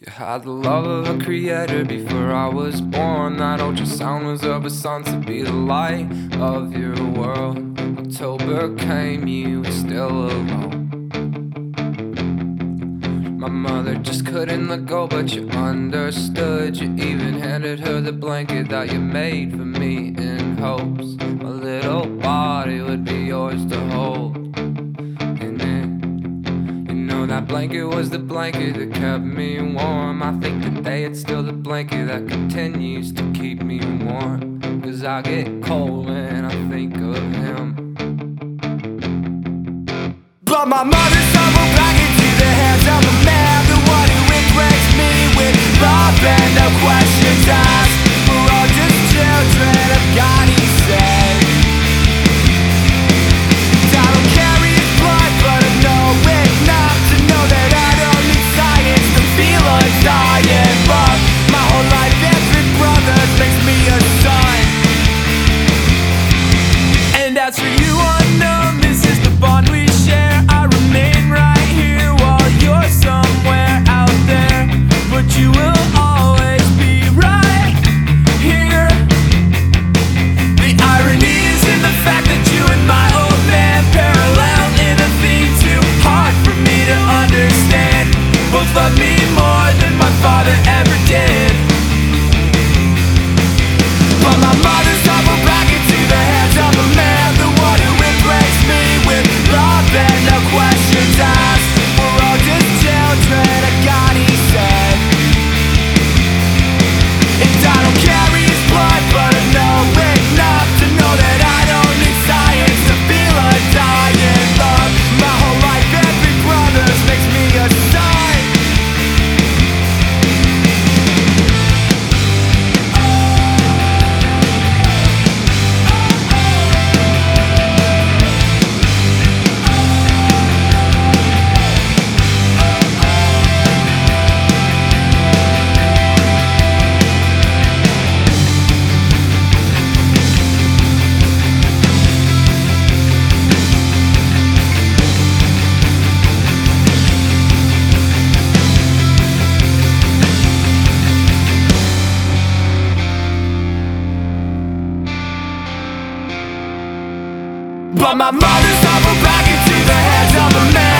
You had the love of a creator before I was born. That ultrasound was of a sun to be the light of your world. October came, you were still alone. My mother just couldn't let go, but you understood. You even handed her the blanket that you made for me in hopes my little body would be yours to hold. That blanket was the blanket that kept me warm. I think today it's still the blanket that continues to keep me warm. Cause I get cold when I think of him. But my mother stumbled Me more than my father ever did. But my mother's But my mother's tumbled back into the hands of man, the one